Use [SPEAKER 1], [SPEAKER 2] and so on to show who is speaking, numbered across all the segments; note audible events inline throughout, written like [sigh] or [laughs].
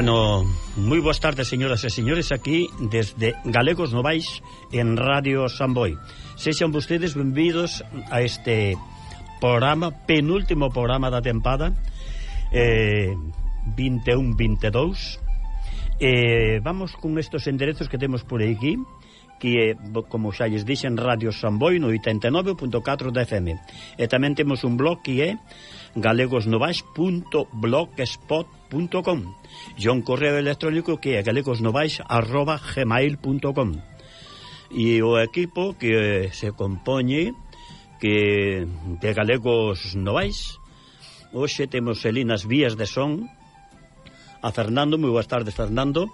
[SPEAKER 1] Bueno, moi boas tardes, señoras e señores, aquí desde Galegos Novais en Radio Samboy. Sexan vostedes benvidos a este programa, penúltimo programa da tempada, eh, 21-22. Eh, vamos con estos enderezos que temos por aquí que eh, é, como xa lles dixen, Radio Samboy no 89.4 da FM. E tamén temos un blog que é galegosnovais.blogspot.com e un correo electrónico que é galegosnovais.gmail.com E o equipo que eh, se compoñe que de galegos novais Hoxe temos Elinas Vías de Son. A Fernando, moi boas tardes Fernando.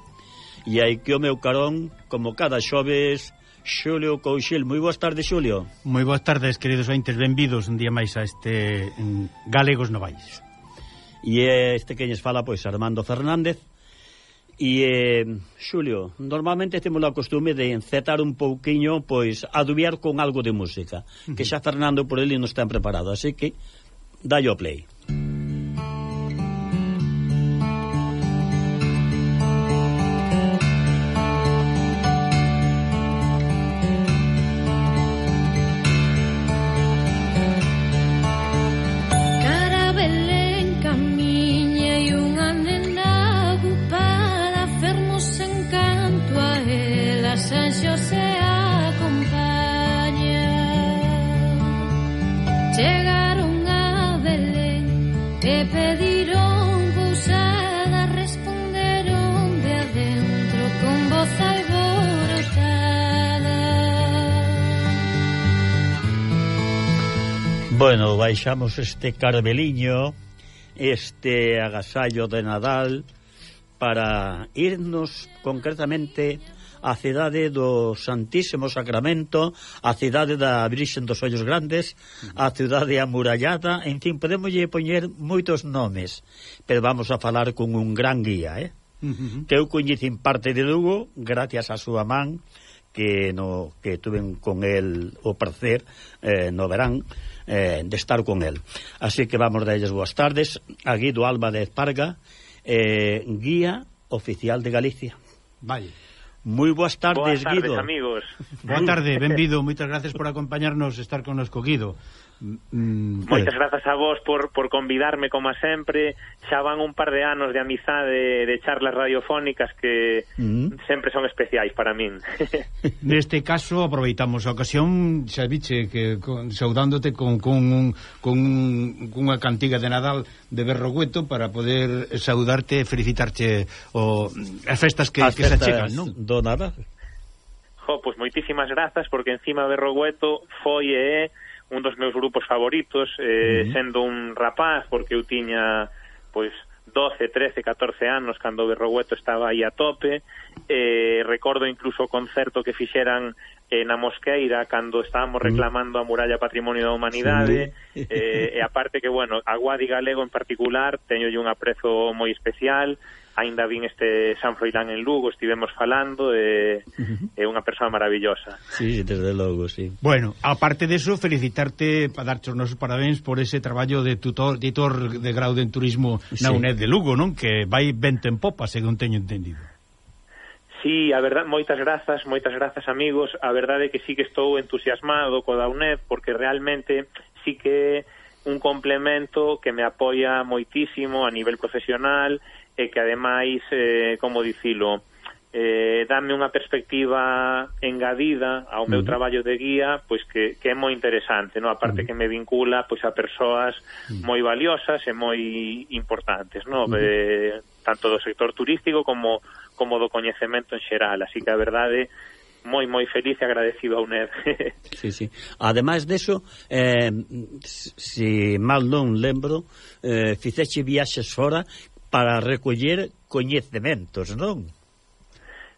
[SPEAKER 1] E aí que o meu carón, como cada xoves, Xulio Couchil. Moi boas tardes, Xulio.
[SPEAKER 2] Moi boas tardes, queridos ointes, benvidos un día máis a este Galegos Novais.
[SPEAKER 1] E este que lles fala, pois, Armando Fernández. E, eh, Xulio, normalmente temos a costume de encetar un pouquiño, pois, adubiar con algo de música, que xa Fernando por ele non está preparado, así que, dallo play. Bueno, baixamos este carmeliño, este agasallo de Nadal, para irnos concretamente á cidade do Santísimo Sacramento, a cidade da Virxen dos Ollos Grandes, a cidade amurallada, en fin, podemos lle poñer moitos nomes, pero vamos a falar con un gran guía, eh? Uh -huh. que eu coñecin parte de Lugo gracias á súa man que no que tuven con el o prazer eh, no verán eh, de estar con el. Así que vamos darlles boas tardes a Guido Alba de Esparga, eh, guía oficial de Galicia.
[SPEAKER 2] Vale.
[SPEAKER 1] Moi boas tardes,
[SPEAKER 3] boas tardes,
[SPEAKER 1] Guido.
[SPEAKER 3] amigos.
[SPEAKER 2] Boa tarde, [laughs] benvido, moitas gracias por acompañarnos, estar connosco, Guido. Mm,
[SPEAKER 3] Moitas grazas a vos por, por convidarme como sempre Xa van un par de anos de amizade de charlas radiofónicas que
[SPEAKER 1] mm.
[SPEAKER 3] sempre son especiais para min [laughs]
[SPEAKER 2] Neste caso aproveitamos a ocasión xa biche que con, saudándote con, con, un, con un, cunha cantiga de Nadal de Berrogueto para poder saudarte e felicitarte o, as festas que,
[SPEAKER 1] as
[SPEAKER 2] que
[SPEAKER 1] festas
[SPEAKER 2] se achegan non?
[SPEAKER 1] do Nadal
[SPEAKER 3] Jo, pois moitísimas grazas porque encima Berrogueto foi e eh, un dos meus grupos favoritos, eh,
[SPEAKER 1] uh -huh.
[SPEAKER 3] sendo un rapaz, porque eu tiña pois 12, 13, 14 anos cando Berrogueto estaba aí a tope. Eh, recordo incluso o concerto que fixeran eh, na Mosqueira cando estábamos reclamando a muralla patrimonio da humanidade
[SPEAKER 1] sí.
[SPEAKER 3] eh, e aparte que, bueno, a Guadi Galego en particular teño un aprezo moi especial Ainda vin este San Froilán en Lugo, estivemos falando, e é unha persoa maravillosa.
[SPEAKER 1] Sí, desde logo, sí.
[SPEAKER 2] Bueno, aparte de eso, felicitarte, para darte os nosos parabéns por ese traballo de tutor, editor de grau en turismo na
[SPEAKER 1] sí.
[SPEAKER 2] UNED de Lugo, non? Que vai vento en popa, según teño entendido.
[SPEAKER 3] Sí, a verdad, moitas grazas, moitas grazas, amigos. A verdade é que sí que estou entusiasmado co da UNED, porque realmente sí que un complemento que me apoia moitísimo a nivel profesional e que ademais, eh, como dicilo, eh, dame unha perspectiva engadida ao meu
[SPEAKER 1] uh -huh.
[SPEAKER 3] traballo de guía, pois que, que é moi interesante, no? a parte uh -huh. que me vincula pois a persoas uh -huh. moi valiosas e moi importantes, no? Uh -huh. eh, tanto do sector turístico como como do coñecemento en xeral, así que a verdade moi moi feliz e agradecido a UNED. [laughs]
[SPEAKER 1] sí, sí. Ademais deso, eh, si mal non lembro, eh, fixeche viaxes fora para recoller coñecementos, non?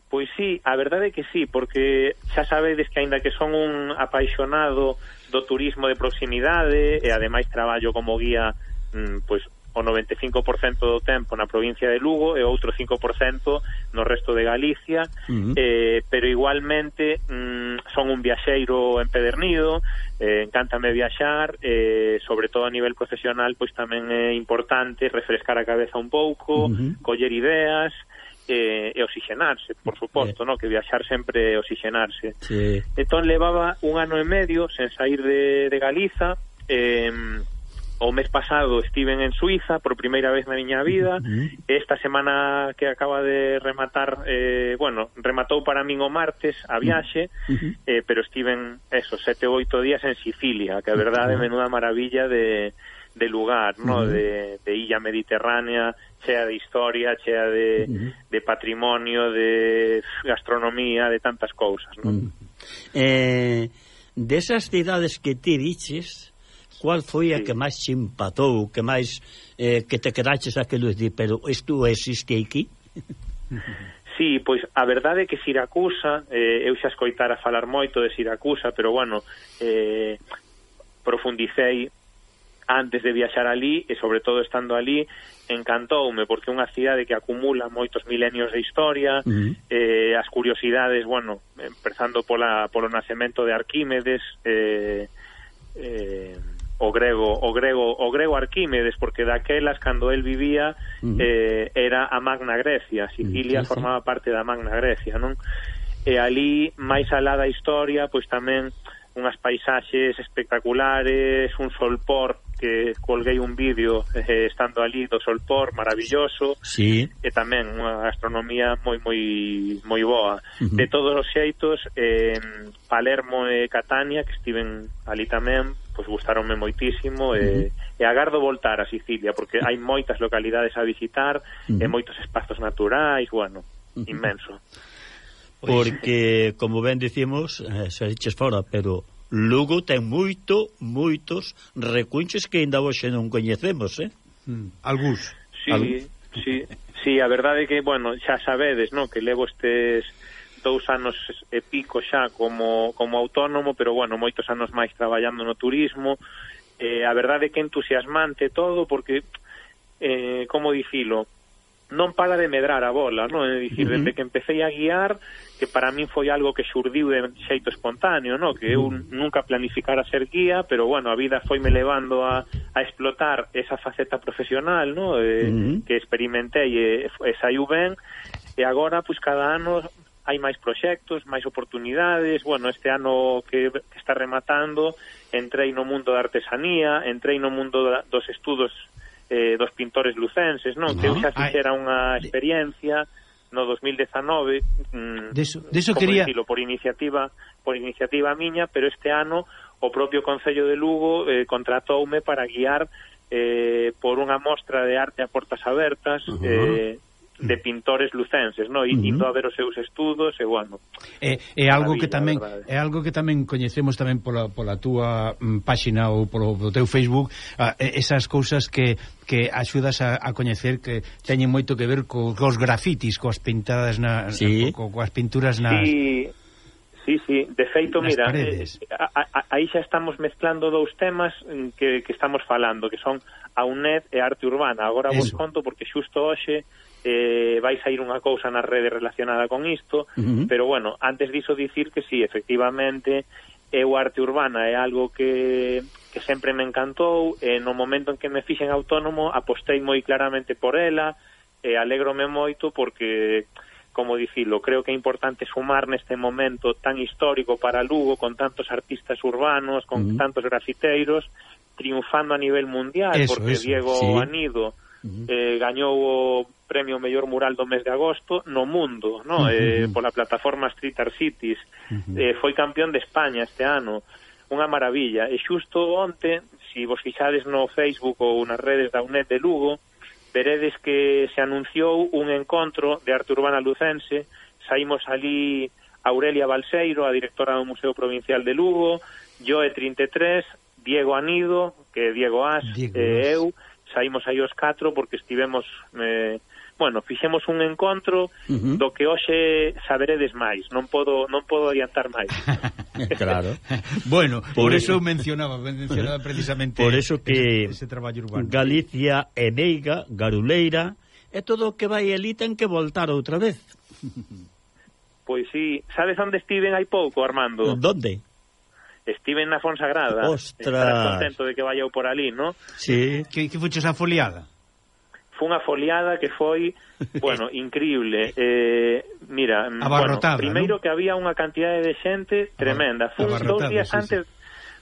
[SPEAKER 3] Pois sí, a verdade é que sí, porque xa sabedes que aínda que son un apaixonado do turismo de proximidade e ademais traballo como guía mm, pois o 95% do tempo na provincia de Lugo e outro 5% no resto de Galicia, uh -huh. eh, pero igualmente mm, son un viaxeiro empedernido, eh, encántame viaxar, eh, sobre todo a nivel profesional, pois tamén é importante refrescar a cabeza un pouco, uh -huh. coller ideas, eh, e, e oxigenarse, por suposto, eh. no? que viaxar sempre é oxigenarse. Sí. Entón levaba un ano e medio sen sair de, de Galiza, eh, o mes pasado estiven en Suiza por primeira vez na miña vida. Esta semana que acaba de rematar, eh, bueno, rematou para min o martes a viaxe, uh -huh. eh, pero estiven, eso, sete ou oito días en Sicilia, que a verdade, menuda maravilla de, de lugar, no? Uh -huh. de, de illa mediterránea, chea de historia, chea de, uh -huh. de patrimonio, de gastronomía, de tantas cousas, no? Uh -huh.
[SPEAKER 1] eh, desas cidades que ti diches, Cual foi a sí. que máis te empatou, que máis eh, que te quedaches aquilo de di, pero isto existe aquí? [laughs]
[SPEAKER 3] Sí, pois a verdade é que Siracusa, eh, eu xa escoitara falar moito de Siracusa, pero bueno, eh, profundicei antes de viaxar ali e sobre todo estando ali encantoume porque é unha cidade que acumula moitos milenios de historia uh -huh. eh, as curiosidades, bueno empezando pola, polo nacemento de Arquímedes eh, eh, o grego o grego o grego Arquímedes porque daquelas cando el vivía uh -huh. eh, era a Magna Grecia, mm, Sicilia uh -huh. formaba parte da Magna Grecia, non? E ali máis alá da historia, pois tamén unhas paisaxes espectaculares, un solpor que colguei un vídeo eh, estando ali do solpor maravilloso
[SPEAKER 1] sí.
[SPEAKER 3] e tamén unha gastronomía moi moi moi boa. Uh -huh. De todos os xeitos, eh, Palermo e Catania que estiven ali tamén pois gustaronme moitísimo e, e agardo voltar a Sicilia porque hai moitas localidades a visitar e moitos espazos naturais, bueno, inmenso.
[SPEAKER 1] Pois, porque, eh, como ben dicimos, eh, xa diches fora, pero Lugo ten moito, moitos recunches que ainda hoxe non coñecemos, eh?
[SPEAKER 2] Mm, Algús.
[SPEAKER 3] Sí, Algús. sí, sí, a verdade é que, bueno, xa sabedes, no, que levo estes dous anos e pico xa como, como autónomo, pero bueno, moitos anos máis traballando no turismo, eh, a verdade é que entusiasmante todo, porque, eh, como dicilo, non para de medrar a bola, non? É dicir, uh -huh. desde que empecé a guiar, que para min foi algo que xurdiu de xeito espontáneo, non? Que eu nunca planificara ser guía, pero bueno, a vida foi me levando a, a explotar esa faceta profesional, non? Eh, uh -huh. Que experimentei e, e saiu ben, e agora, pois, cada ano hai máis proxectos, máis oportunidades, bueno, este ano que, que está rematando, entrei no mundo da artesanía, entrei no mundo da, dos estudos eh, dos pintores lucenses, non? No, que eu xa fixera unha experiencia no 2019 mm,
[SPEAKER 2] deso, deso quería...
[SPEAKER 3] Dicilo, por iniciativa por iniciativa miña, pero este ano o propio Concello de Lugo eh, contratoume para guiar eh, por unha mostra de arte a portas abertas uh -huh. eh, de mm. pintores lucenses, no? indo a ver os seus estudos e bueno.
[SPEAKER 2] É, é algo que tamén é algo que tamén coñecemos tamén pola, pola túa mm, páxina ou polo, polo teu Facebook, a, esas cousas que que axudas a, a coñecer que teñen moito que ver co, cos grafitis, coas pintadas na, sí. co, coas pinturas nas
[SPEAKER 3] sí. Sí, sí, de feito, mira, eh, aí xa estamos mezclando dous temas mm, que, que estamos falando, que son a UNED e arte urbana. Agora Eso. vos conto porque xusto hoxe eh, vai sair unha cousa na rede relacionada con isto, uh -huh. pero bueno, antes diso dicir que sí, efectivamente, é o arte urbana, é algo que, que sempre me encantou, e no momento en que me fixen autónomo apostei moi claramente por ela, e alegrome moito porque como dicilo, creo que é importante sumar neste momento tan histórico para Lugo con tantos artistas urbanos, con uh -huh. tantos grafiteiros, triunfando a nivel mundial, eso, porque eso, Diego sí. Anido uh -huh. eh, gañou o premio mellor mural do mes de agosto no mundo, no? Uh -huh. eh, pola plataforma Street Art Cities, uh -huh. eh, foi campeón de España este ano, unha maravilla. E xusto onte, se si vos fixades no Facebook ou nas redes da UNED de Lugo, veredes que se anunciou un encontro de arte urbana lucense, saímos ali Aurelia Balseiro, a directora do Museo Provincial de Lugo, Joe 33, Diego Anido, que é Diego As,
[SPEAKER 2] Diego eh,
[SPEAKER 3] eu, saímos aí os catro porque estivemos eh, bueno, fixemos un encontro
[SPEAKER 1] uh -huh.
[SPEAKER 3] do que hoxe saberedes máis, non podo non podo adiantar máis. [laughs]
[SPEAKER 1] claro. [laughs]
[SPEAKER 2] bueno, por,
[SPEAKER 1] por
[SPEAKER 2] eso mencionaba, mencionaba precisamente
[SPEAKER 1] Por eso que
[SPEAKER 2] ese, ese traballo urbano.
[SPEAKER 1] Galicia e Meiga, Garuleira, é todo o que vai elí ten que voltar outra vez.
[SPEAKER 3] pois sí, sabes onde estiven hai pouco, Armando?
[SPEAKER 1] Donde?
[SPEAKER 3] Estiven na Fonsagrada.
[SPEAKER 1] Ostras.
[SPEAKER 3] Estarás contento de que vaya eu por ali, no?
[SPEAKER 1] Sí.
[SPEAKER 2] Que, que fuches a foliada?
[SPEAKER 3] Fue unha foliada que foi, [laughs] bueno, increíble. Eh, mira, mm,
[SPEAKER 2] Abarrotada,
[SPEAKER 3] bueno, primeiro
[SPEAKER 2] ¿no?
[SPEAKER 3] que había unha cantidade de xente tremenda. Fun dous días
[SPEAKER 2] sí,
[SPEAKER 3] antes sí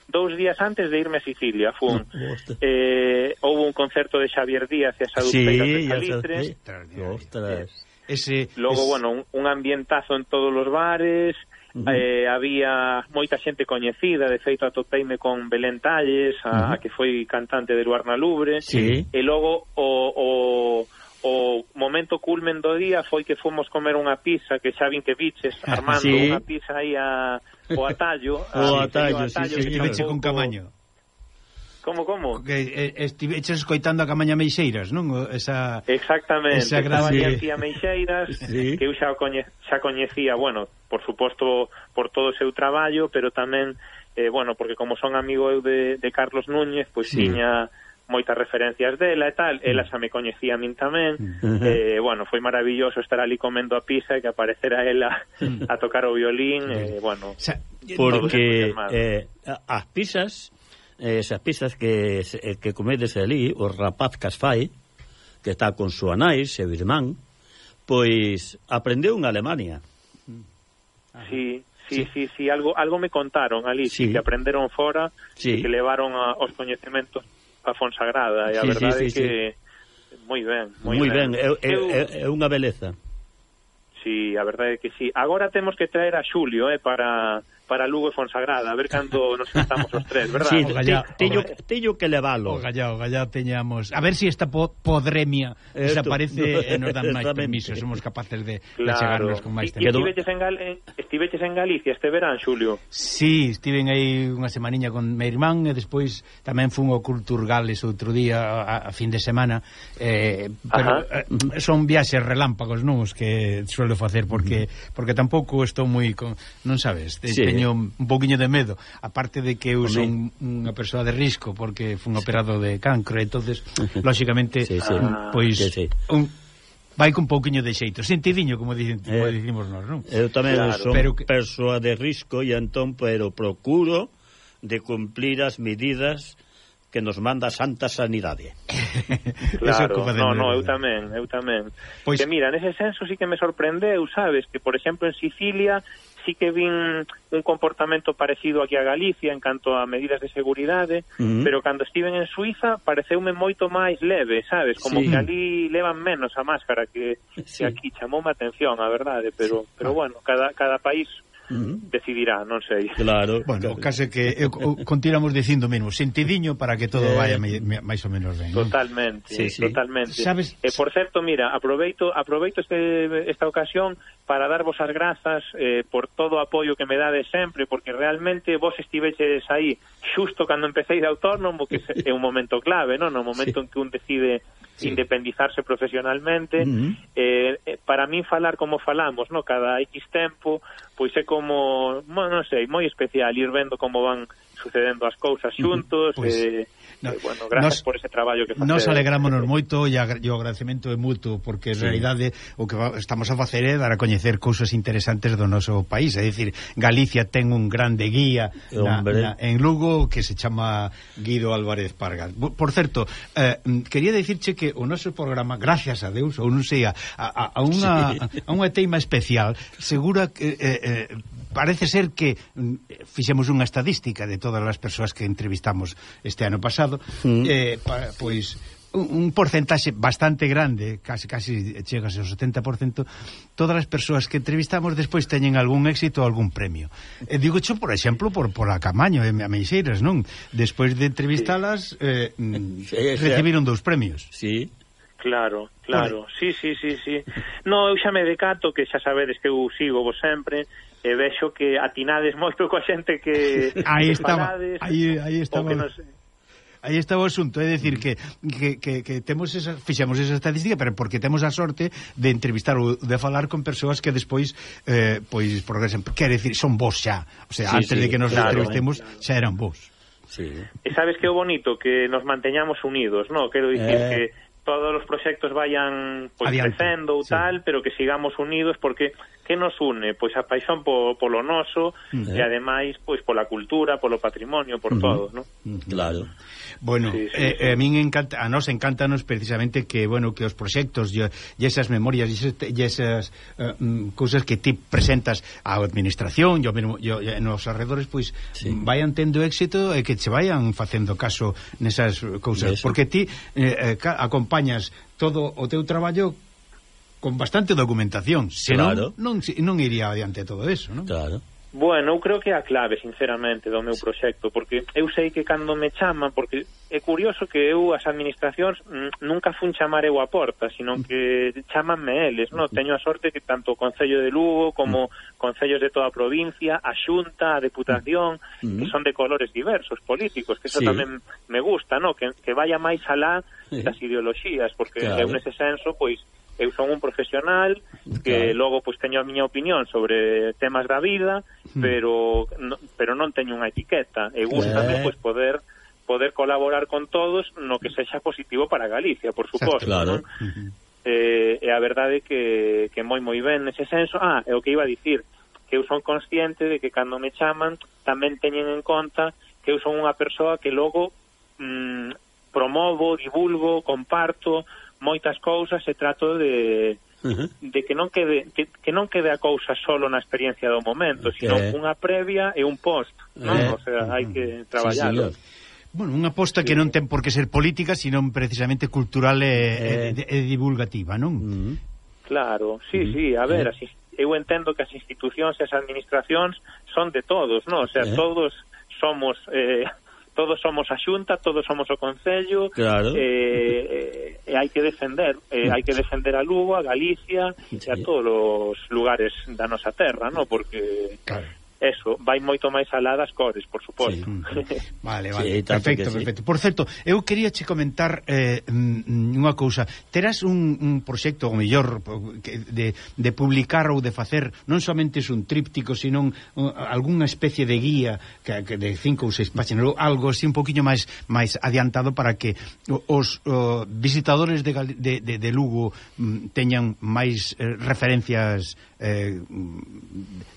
[SPEAKER 3] dous días antes de irme a Sicilia fun [laughs] eh, houve un concerto de Xavier Díaz e a
[SPEAKER 1] Saúl
[SPEAKER 3] sí, de
[SPEAKER 1] Salitres Ostras,
[SPEAKER 2] Ese,
[SPEAKER 3] Logo,
[SPEAKER 2] es...
[SPEAKER 3] bueno, un, un ambientazo en todos os bares Uh -huh. eh, había moita xente coñecida, de feito atopeime con Belén Talles, a, uh -huh. a que foi cantante de Luarna Lubre,
[SPEAKER 1] sí.
[SPEAKER 3] e logo o, o o momento culmen do día foi que fomos comer unha pizza que xa vin que biches ah, armando
[SPEAKER 1] sí.
[SPEAKER 3] unha pizza aí a, o atallo, [laughs]
[SPEAKER 1] o atallo,
[SPEAKER 3] a, sí,
[SPEAKER 1] atallo sí, sí,
[SPEAKER 3] que
[SPEAKER 1] sí,
[SPEAKER 2] sí. con camaño.
[SPEAKER 3] Como, como?
[SPEAKER 2] Que eh, estiveches escoitando a Camaña Meixeiras, non? Esa,
[SPEAKER 3] Exactamente,
[SPEAKER 2] esa
[SPEAKER 3] grava
[SPEAKER 1] sí.
[SPEAKER 3] aquí a Meixeiras,
[SPEAKER 1] sí.
[SPEAKER 3] que eu xa, coñe, xa coñecía, bueno, por suposto, por todo o seu traballo, pero tamén, eh, bueno, porque como son amigo eu de, de Carlos Núñez, pois
[SPEAKER 1] sí.
[SPEAKER 3] tiña moitas referencias dela e tal, ela xa me coñecía a min tamén, uh -huh. eh, bueno, foi maravilloso estar ali comendo a pizza e que aparecera ela a tocar o violín, uh -huh. eh, bueno...
[SPEAKER 2] Xa,
[SPEAKER 1] porque eh, as pizzas Eh, esas pizzas que, eh, que comedes ali, o rapaz cas fai, que está con súa nai, seu irmán, pois aprendeu en Alemania. Ah.
[SPEAKER 3] Sí, sí, sí, sí, sí algo algo me contaron ali,
[SPEAKER 1] sí.
[SPEAKER 3] que aprenderon fora,
[SPEAKER 1] sí.
[SPEAKER 3] que levaron a, os coñecementos a Fonsagrada, e a
[SPEAKER 1] sí,
[SPEAKER 3] verdade
[SPEAKER 1] sí, sí,
[SPEAKER 3] que... Sí. Moi ben, moi,
[SPEAKER 1] moi ben. ben. É,
[SPEAKER 3] é,
[SPEAKER 1] é, é unha beleza.
[SPEAKER 3] Sí, a verdade é que sí. Agora temos que traer a Xulio, eh, para para Lugo e Fonsagrada, a ver cando nos sentamos os tres, verdad?
[SPEAKER 1] Sí,
[SPEAKER 2] gallá,
[SPEAKER 1] teño, teño que levalo.
[SPEAKER 2] O gallá, o gallá teñamos... A ver se si esta po podremia
[SPEAKER 1] Esto,
[SPEAKER 2] desaparece no, e nos dan máis permiso, somos capaces de
[SPEAKER 3] claro.
[SPEAKER 2] chegarnos con máis tempo.
[SPEAKER 3] Estiveches en, Gal estiveches en Galicia este verán, Xulio?
[SPEAKER 2] Sí, estiven aí unha semaniña con meu irmán e despois tamén fun ao Cultur Gales outro día a, a fin de semana eh, pero
[SPEAKER 3] Ajá.
[SPEAKER 2] eh, son viaxes relámpagos non os que suelo facer porque porque tampouco estou moi con, non sabes,
[SPEAKER 1] sí.
[SPEAKER 2] teño teño un poquinho de medo, aparte de que eu
[SPEAKER 1] Home.
[SPEAKER 2] son unha persoa de risco porque fun sí. operado de cancro, entonces [laughs] lógicamente
[SPEAKER 1] sí, sí.
[SPEAKER 3] Ah,
[SPEAKER 2] pois
[SPEAKER 1] sí, sí.
[SPEAKER 2] un vai con pouquiño de xeito, sentidiño como dicen,
[SPEAKER 1] eh, como
[SPEAKER 2] dicimos nós, non?
[SPEAKER 1] Eu tamén
[SPEAKER 3] claro,
[SPEAKER 1] son
[SPEAKER 2] pero que...
[SPEAKER 1] persoa de risco e entón pero procuro de cumplir as medidas que nos manda a Santa Sanidade. [laughs]
[SPEAKER 3] claro, no, no, eu tamén, eu tamén.
[SPEAKER 2] Pois...
[SPEAKER 3] Que mira, nese senso sí que me sorprendeu, sabes, que por exemplo en Sicilia sí que vin un comportamento parecido aquí a Galicia en canto a medidas de seguridade,
[SPEAKER 1] uh -huh.
[SPEAKER 3] pero cando estiven en Suiza pareceume moito máis leve, sabes? Como
[SPEAKER 1] sí.
[SPEAKER 3] que ali levan menos a máscara que,
[SPEAKER 1] sí.
[SPEAKER 3] que aquí chamoume atención, a verdade, pero sí. pero bueno, cada cada país
[SPEAKER 1] Uh -huh.
[SPEAKER 3] decidirá, non sei.
[SPEAKER 1] Claro.
[SPEAKER 2] Bueno, case que eu continuamos dicindo mesmo, sentidiño para que todo
[SPEAKER 1] eh,
[SPEAKER 2] vaya máis ou menos ben.
[SPEAKER 3] Totalmente, ¿no?
[SPEAKER 1] sí, sí.
[SPEAKER 3] totalmente.
[SPEAKER 2] Sabes...
[SPEAKER 3] E eh, por certo, mira, aproveito aproveito este, esta ocasión para darvos as grazas eh, por todo o apoio que me dades sempre, porque realmente vos estiveches aí xusto cando empecéis de autónomo, que é un momento clave, non? No momento sí. en que un decide
[SPEAKER 2] sí.
[SPEAKER 3] independizarse profesionalmente.
[SPEAKER 1] Uh
[SPEAKER 3] eh, -huh. eh, para min falar como falamos, no cada X tempo, pois é como, bueno, non sei, moi especial ir vendo como van sucedendo as cousas xuntos
[SPEAKER 2] pois, e,
[SPEAKER 3] eh,
[SPEAKER 2] no,
[SPEAKER 3] eh, bueno, gracias
[SPEAKER 2] nos,
[SPEAKER 3] por ese traballo que facedes.
[SPEAKER 2] Nos alegrámonos moito e, agra e o agradecemento é mutuo porque en
[SPEAKER 1] sí.
[SPEAKER 2] realidade eh, o que estamos a facer é dar a coñecer cousas interesantes do noso país, é dicir, Galicia ten un grande guía na, na, en Lugo que se chama Guido Álvarez Parga. Por certo, eh, quería dicirche que o noso programa, gracias a Deus, ou non sei, a, a, a, unha,
[SPEAKER 1] sí.
[SPEAKER 2] a unha teima especial, segura que eh, eh, parece ser que mm, fixemos unha estadística de todas as persoas que entrevistamos este ano pasado,
[SPEAKER 1] mm.
[SPEAKER 2] eh, pa, pois un porcentaxe bastante grande, casi casi chegas ao 70%, todas as persoas que entrevistamos despois teñen algún éxito ou algún premio. E digo cho, por exemplo, por por a Camaño e a Meixeiras, non? Despois de entrevistalas eh, mm,
[SPEAKER 1] sí,
[SPEAKER 2] recibiron dous premios.
[SPEAKER 1] Sí.
[SPEAKER 3] Claro, claro, vale. sí, sí, sí, sí. No, eu xa me decato que xa sabedes que eu sigo vos sempre e vexo que atinades [laughs] moito coa xente que [laughs]
[SPEAKER 2] Aí estaba, aí aí estaba.
[SPEAKER 3] Nos...
[SPEAKER 2] Aí está o asunto, é dicir mm. que, que, que, que temos esa, fixemos esa estadística pero porque temos a sorte de entrevistar ou de falar con persoas que despois eh, pois progresen, quer dicir, son vos xa, o sea,
[SPEAKER 1] sí,
[SPEAKER 2] antes
[SPEAKER 1] sí,
[SPEAKER 2] de que nos
[SPEAKER 3] claro,
[SPEAKER 2] entrevistemos claro. xa eran vos.
[SPEAKER 1] Sí.
[SPEAKER 3] E sabes que é o bonito que nos manteñamos unidos, no? Quero dicir
[SPEAKER 1] eh...
[SPEAKER 3] que todos os proxectos vayan pois,
[SPEAKER 2] Adiante,
[SPEAKER 3] crecendo ou
[SPEAKER 2] sí.
[SPEAKER 3] tal, pero que sigamos unidos porque que nos une? Pois a paixón po, polo noso
[SPEAKER 1] uh -huh.
[SPEAKER 3] e ademais pois pola cultura, polo patrimonio, por uh -huh. todo, ¿no?
[SPEAKER 1] Claro.
[SPEAKER 2] Bueno,
[SPEAKER 3] sí, sí,
[SPEAKER 2] eh,
[SPEAKER 3] sí.
[SPEAKER 2] Eh, a min encanta a nos encanta nos precisamente que bueno, que os proxectos e esas memorias e esas uh, cousas que ti presentas á administración, yo mesmo yo, nos arredores pois
[SPEAKER 1] sí.
[SPEAKER 2] vayan tendo éxito e que che vayan facendo caso nesas cousas, porque ti eh, eh acompañas todo o teu traballo con bastante documentación, senón
[SPEAKER 1] claro.
[SPEAKER 2] non, non iría adiante todo eso, non?
[SPEAKER 1] Claro.
[SPEAKER 3] Bueno, eu creo que é a clave, sinceramente, do meu proxecto, porque eu sei que cando me chaman, porque é curioso que eu as administracións nunca fun chamar eu a porta, sino mm. que chamanme eles, no? Mm. Teño a sorte que tanto o Concello de Lugo como mm. concellos de toda a provincia, a Xunta, a Deputación, que son de colores diversos, políticos, que eso
[SPEAKER 1] sí.
[SPEAKER 3] tamén me gusta, no? Que, que vaya máis alá das ideoloxías, porque
[SPEAKER 1] claro.
[SPEAKER 3] eu nese senso, pois, eu son un profesional que
[SPEAKER 1] claro.
[SPEAKER 3] logo pois teño a miña opinión sobre temas da vida, hmm. pero no, pero non teño unha etiqueta. E gustame
[SPEAKER 1] eh.
[SPEAKER 3] pois poder poder colaborar con todos no que sexa positivo para Galicia, por suposto,
[SPEAKER 1] claro.
[SPEAKER 3] non? Eh, e a verdade que que moi moi ben nese senso. Ah, é o que iba a dicir, que eu son consciente de que cando me chaman tamén teñen en conta que eu son unha persoa que logo mm, promovo, divulgo, comparto moitas cousas e trato de de que non quede que, que non quede a cousa solo na experiencia do momento, okay.
[SPEAKER 1] sino
[SPEAKER 3] unha previa e un post, non?
[SPEAKER 1] Eh.
[SPEAKER 3] O sea, hai que traballar.
[SPEAKER 1] Sí,
[SPEAKER 2] Bueno, unha aposta que non ten por que ser política, sino precisamente cultural e,
[SPEAKER 1] eh...
[SPEAKER 2] e, e divulgativa, non?
[SPEAKER 1] Mm.
[SPEAKER 3] Claro, sí, mm. Sí, a ver, eh... así, eu entendo que as institucións e as administracións son de todos, non? O sea,
[SPEAKER 1] eh...
[SPEAKER 3] todos somos eh, todos somos a Xunta, todos somos o Concello,
[SPEAKER 1] claro.
[SPEAKER 3] eh, eh, hai que defender, eh, hai que defender a Lugo, a Galicia, sí. e a todos os lugares da nosa terra, no? porque
[SPEAKER 2] claro
[SPEAKER 3] eso, vai moito máis alá das cores, por suposto.
[SPEAKER 1] Sí.
[SPEAKER 2] Vale, [laughs]
[SPEAKER 1] vale,
[SPEAKER 2] sí,
[SPEAKER 1] perfecto, sí.
[SPEAKER 2] perfecto. Por certo, eu quería che comentar eh, mm, mm, unha cousa. Terás un, un proxecto, ou mellor, de, de publicar ou de facer, non somente un tríptico, sino uh, algunha especie de guía que, que de cinco ou seis páxinas, algo así un poquinho máis máis adiantado para que os uh, visitadores de, de, de, de Lugo mm, teñan máis eh, referencias eh,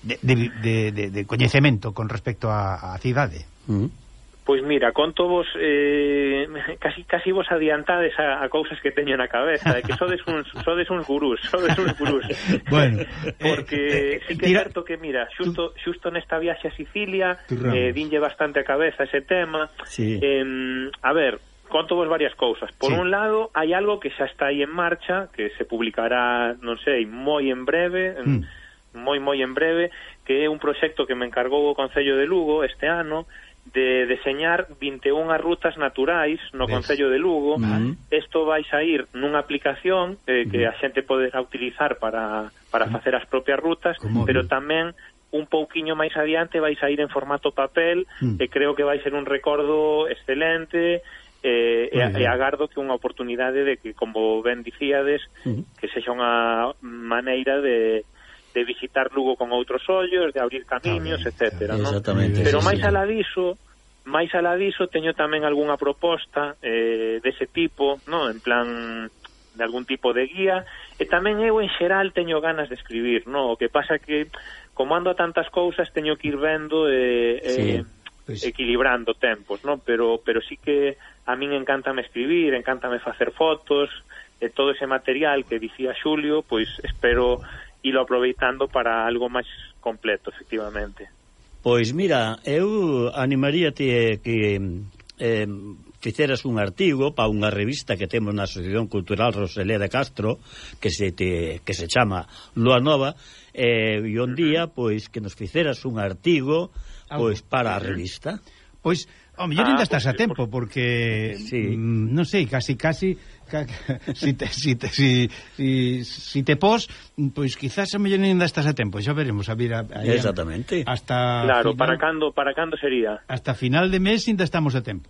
[SPEAKER 2] de, de, de, de coñecemento con respecto á cidade.
[SPEAKER 1] mm.
[SPEAKER 3] Pois mira, conto vos eh, [laughs] casi casi vos adiantades a, a cousas que teño na cabeza, eh, que sodes uns [laughs] sodes uns gurús, sodes uns gurús. [laughs]
[SPEAKER 2] bueno, eh,
[SPEAKER 3] porque
[SPEAKER 2] eh, eh,
[SPEAKER 3] sí que é certo que mira, xusto xusto nesta viaxe a Sicilia, eh, dinlle bastante a cabeza ese tema.
[SPEAKER 1] Sí.
[SPEAKER 3] Eh, a ver, conto vos varias cousas. Por
[SPEAKER 2] sí.
[SPEAKER 3] un lado, hai algo que xa está aí en marcha, que se publicará, non sei, moi en breve, mm. moi moi en breve, que é un proxecto que me encargou o Concello de Lugo este ano de deseñar 21 rutas naturais no
[SPEAKER 2] ¿ves?
[SPEAKER 3] Concello de Lugo.
[SPEAKER 1] Mm.
[SPEAKER 3] Isto vai sair nunha aplicación eh, que mm. a xente poderá utilizar para, para facer as propias rutas,
[SPEAKER 2] Como
[SPEAKER 3] pero tamén un pouquiño máis adiante vai sair en formato papel
[SPEAKER 2] mm.
[SPEAKER 3] e creo que vai ser un recordo excelente e,
[SPEAKER 2] e,
[SPEAKER 3] e agardo que unha oportunidade de que, como ben dicíades,
[SPEAKER 1] uh -huh.
[SPEAKER 3] que sexa unha maneira de, de visitar Lugo con outros ollos, de abrir camiños, etc.
[SPEAKER 1] ¿no?
[SPEAKER 3] Pero
[SPEAKER 1] sí,
[SPEAKER 3] máis
[SPEAKER 1] sí.
[SPEAKER 3] alá diso, máis alá diso teño tamén algunha proposta eh, dese tipo, no? en plan de algún tipo de guía, e tamén eu en xeral teño ganas de escribir, no? o que pasa que como ando a tantas cousas teño que ir vendo e...
[SPEAKER 1] Eh, sí.
[SPEAKER 3] eh,
[SPEAKER 2] pois.
[SPEAKER 3] equilibrando tempos, ¿no? Pero pero sí que a min encántame escribir, encántame facer fotos, e todo ese material que dicía Xulio, pois espero ilo aproveitando para algo máis completo, efectivamente.
[SPEAKER 1] Pois mira, eu animaríate que eh, ficeras un artigo para unha revista que temos na Asociación Cultural Roselé de Castro, que se te, que se chama Lua Nova, eh, e un día pois que nos ficeras un artigo pois para a revista.
[SPEAKER 2] Pois O mellor ainda ah,
[SPEAKER 3] estás
[SPEAKER 2] a tempo porque
[SPEAKER 1] sí.
[SPEAKER 2] mm, non sei, casi casi ca, [laughs] si te si te si, si, si te pos, pois quizás a mellor ainda estás a tempo, xa veremos a vir a, a,
[SPEAKER 1] Exactamente.
[SPEAKER 2] hasta
[SPEAKER 3] Claro,
[SPEAKER 2] final,
[SPEAKER 3] para cando para cando sería?
[SPEAKER 2] Hasta final de mes ainda estamos a tempo.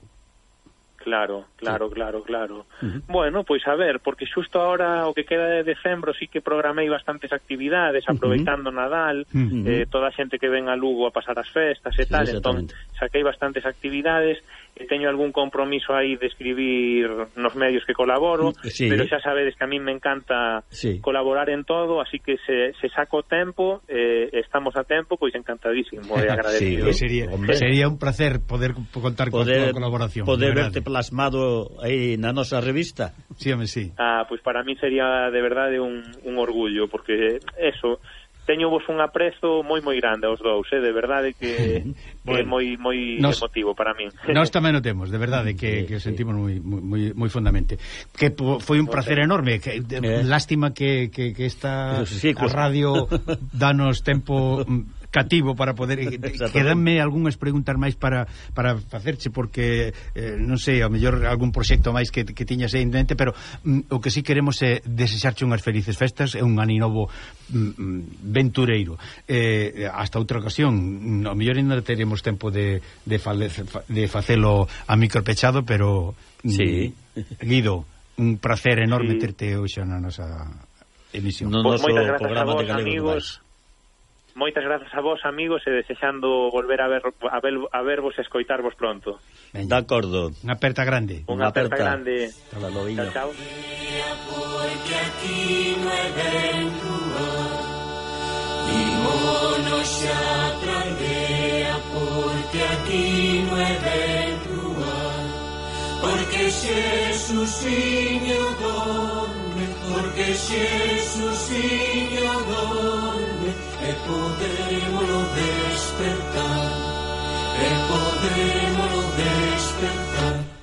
[SPEAKER 3] Claro, claro, sí. claro, claro. Uh -huh. Bueno, pois a ver, porque xusto ahora o que queda de decembro sí que programei bastantes actividades, aproveitando uh -huh. Nadal,
[SPEAKER 2] uh -huh.
[SPEAKER 3] eh, toda a xente que ven a Lugo a pasar as festas e
[SPEAKER 1] sí,
[SPEAKER 3] tal, entón saquei bastantes actividades e teño algún compromiso aí de escribir nos medios que colaboro,
[SPEAKER 1] sí.
[SPEAKER 3] pero xa sabedes que a mí me encanta
[SPEAKER 1] sí.
[SPEAKER 3] colaborar en todo, así que se, se saco tempo, eh, estamos a tempo, pois encantadísimo e [laughs] agradecido.
[SPEAKER 2] sí, sería,
[SPEAKER 1] hombre.
[SPEAKER 2] sería un placer poder contar poder, con a colaboración.
[SPEAKER 1] Poder verte plasmado aí na nosa revista.
[SPEAKER 2] Sí, home, sí.
[SPEAKER 3] Ah, pois para mí sería de verdade un, un orgullo, porque eso teño vos un aprezo moi moi grande aos dous, eh, de verdade que, bueno, [laughs] que é moi moi
[SPEAKER 2] nos,
[SPEAKER 3] emotivo para min. [laughs]
[SPEAKER 2] Nós tamén o temos, de verdade que, sí, que o sentimos moi sí. moi moi fondamente. Que po, foi un placer enorme, que, de,
[SPEAKER 1] eh.
[SPEAKER 2] lástima que, que, que esta
[SPEAKER 1] sí, pues.
[SPEAKER 2] a radio [laughs] danos tempo mm, cativo para poder [laughs] quedanme algunhas preguntas máis para para facerche porque eh, non sei, ao mellor algún proxecto máis que, que tiñas aí en mente, pero mm, o que si sí queremos é desexarche unhas felices festas e un aninovo mm, mm, ventureiro. Eh, hasta outra ocasión, mm, ao mellor ainda teremos tempo de de, fale, de facelo a micropechado, pero mm,
[SPEAKER 1] Sí.
[SPEAKER 2] Guido, un placer enorme
[SPEAKER 3] sí.
[SPEAKER 2] terte hoxe na nosa emisión.
[SPEAKER 1] No, no,
[SPEAKER 3] moitas grazas a vos, amigos. Moitas grazas a vos, amigos, e desexando volver a ver a, ver, a vervos e escoitarvos pronto.
[SPEAKER 1] Ben, de acordo.
[SPEAKER 2] Unha aperta grande.
[SPEAKER 3] Unha aperta, aperta grande.
[SPEAKER 1] Hasta logo,
[SPEAKER 3] chao, chao.
[SPEAKER 4] Porque aquí no é ventura, Vimonos xa tardea, porque aquí no é ventura, Porque Xesusiño dona, porque Xesús viña dorme e podémolo despertar, e podémolo despertar.